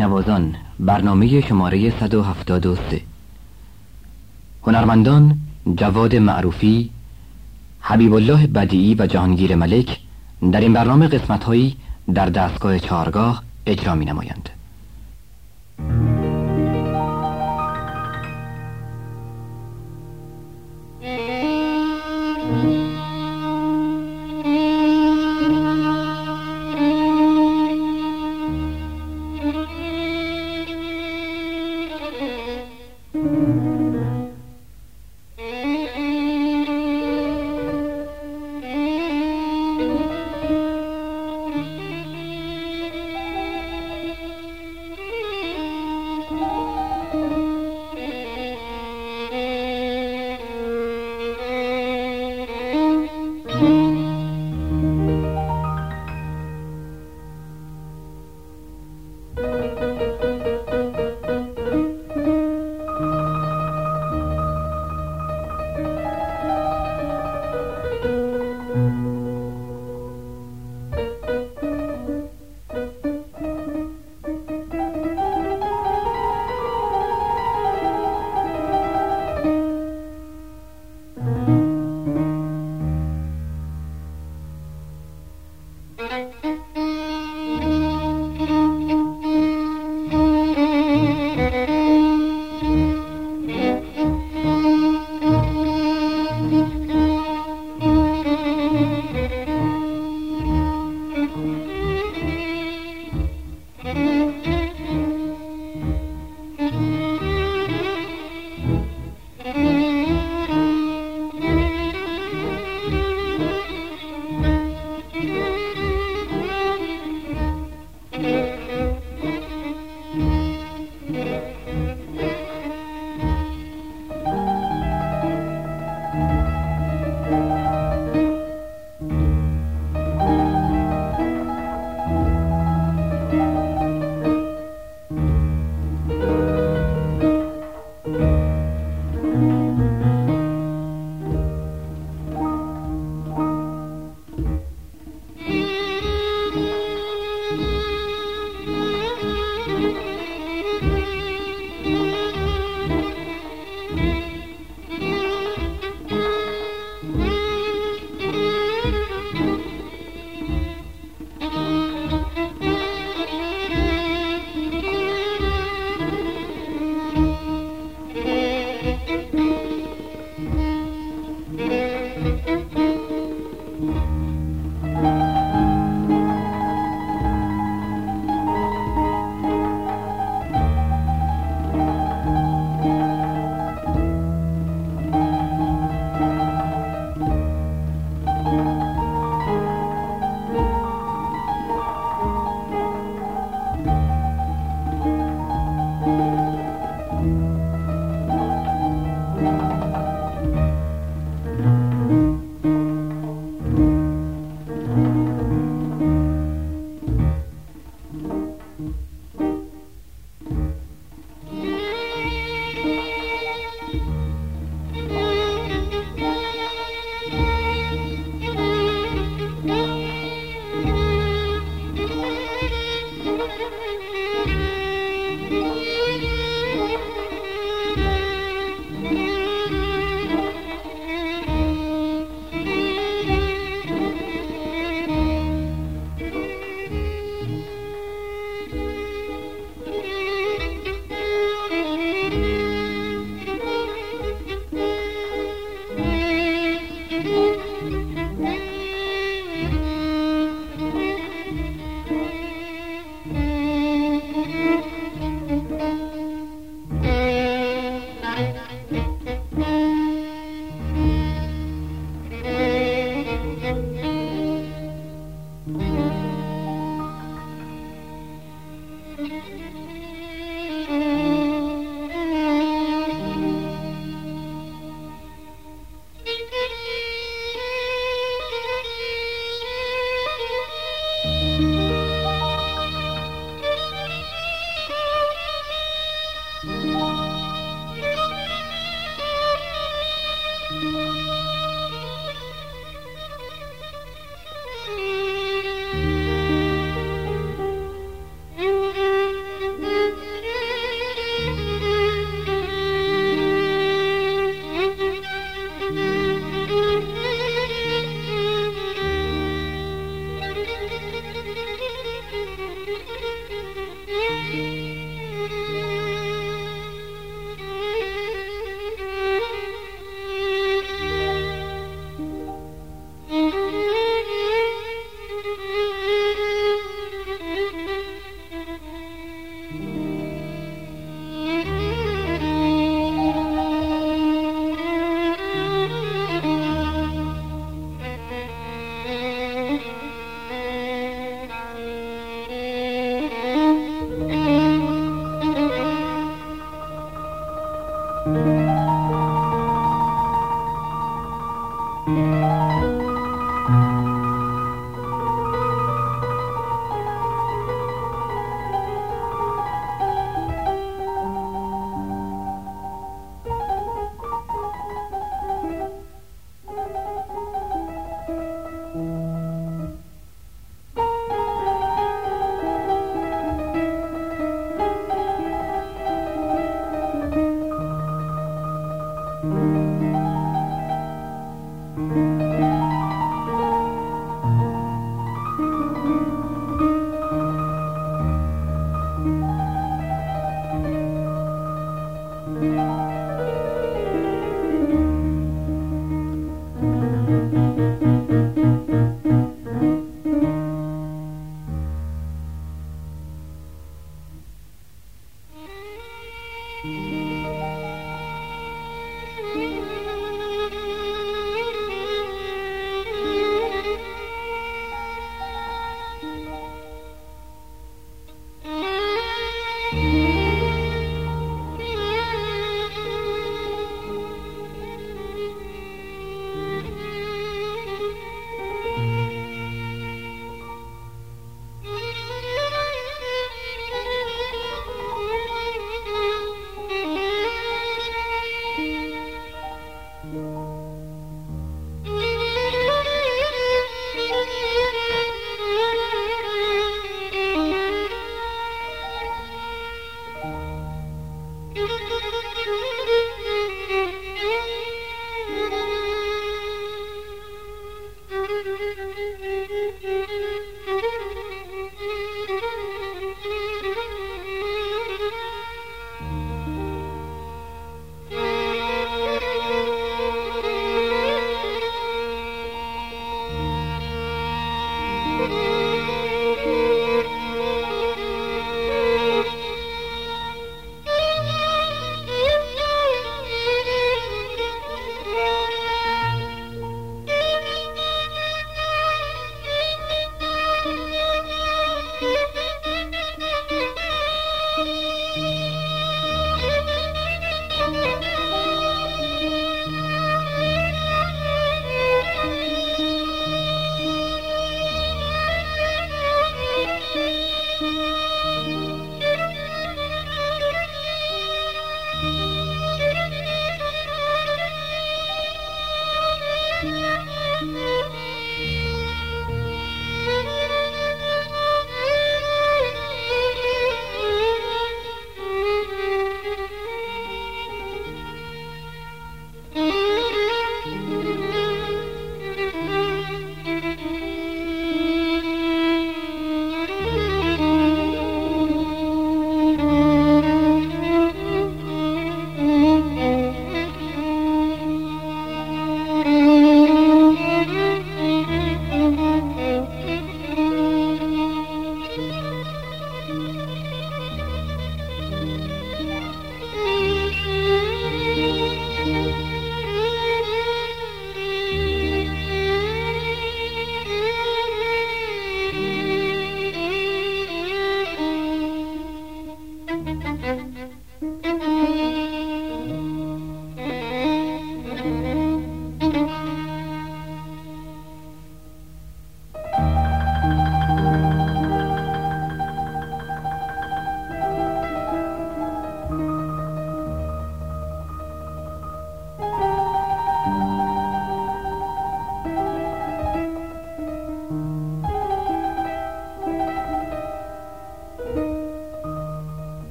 تکنوازان برنامه شماره 173 هنرمندان جواد معروفی حبیب الله بدیعی و جهانگیر ملک در این برنامه قسمت هایی در دستگاه چهارگاه اجرا می نمایند. Thank you. Música